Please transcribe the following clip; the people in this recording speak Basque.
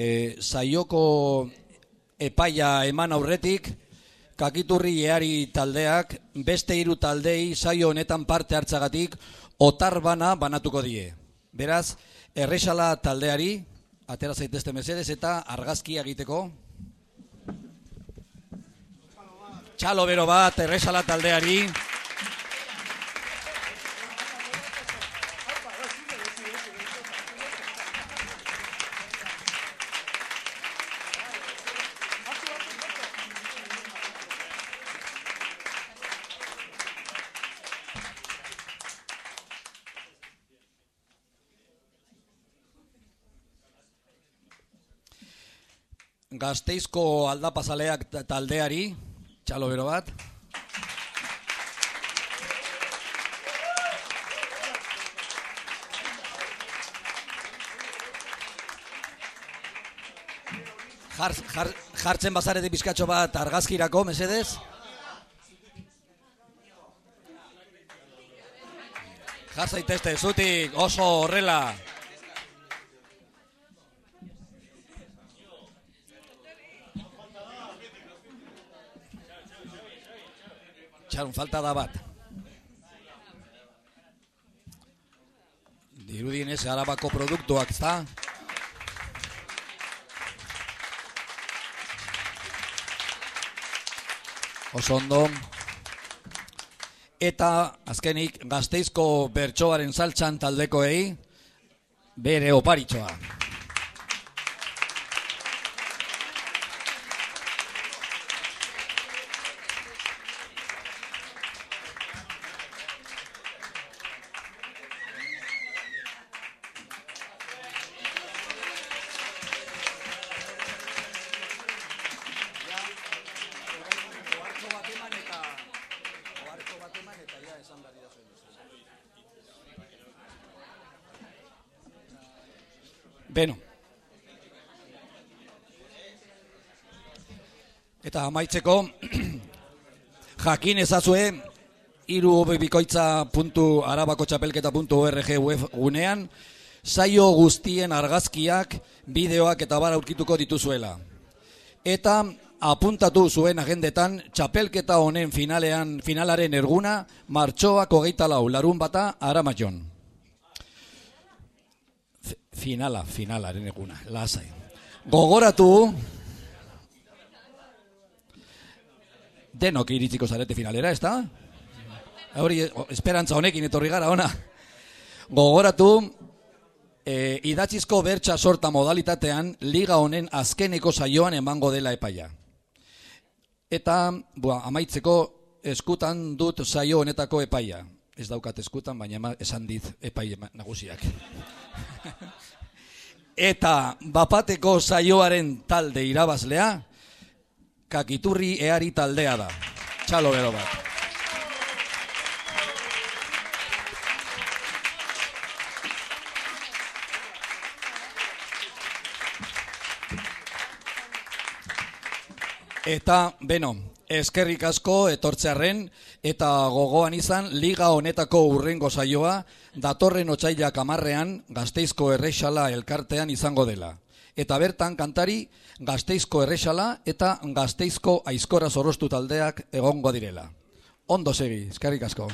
e, saioko epaia eman aurretik, kakiturri eari taldeak, beste hiru taldei saio honetan parte hartzagatik, otar bana banatuko die. Beraz, erresala taldeari, atera zaitezte mesedez, eta argazki egiteko. Txalo bero bat, erresala taldeari. Gazteizko aldapazaleak ta- taldeari, txalo bero bat. Jar, jar, jartzen bazarete bizkatxo bat argazkirako, mesedez? Jar zaitezte, zutik, oso horrela. Txarun, falta da bat. Dirudien ez, arabako produktuak, ezta? Oso ondo. Eta, azkenik, gazteizko bertsoaren saltxan taldekoei, bere oparitxoa. Beno. Eta amaitzeko, jakin ezazue, iru bikoitza puntu arabako txapelketa puntu org web gunean, saio guztien argazkiak, bideoak eta bar aurkituko dituzuela. Eta apuntatu zuen agendetan txapelketa honen finalean finalaren erguna martxoak hogeita lau larun bata aramaion. Finala, finalaren eguna, lasai. Gogoratu, denok iritziko zarete finalera, ez da? Hori, esperantza honekin etorri gara, ona. Gogoratu, e, idatzizko bertsa sorta modalitatean, liga honen azkeneko saioan emango dela epaia. Eta, bua, amaitzeko, eskutan dut saio honetako epaia. Ez daukat eskutan, baina esan dit epai ema- nagusiak. Eta bapateko saioaren talde irabazlea, kakiturri eari taldea da. Txalo bero bat. Eta, beno, eskerrik asko etortzearren eta gogoan izan liga honetako urrengo saioa datorren otsailak amarrean gazteizko errexala elkartean izango dela. Eta bertan kantari gazteizko errexala eta gazteizko aizkora zorrostu taldeak egongo direla. Ondo segi, eskerrik asko.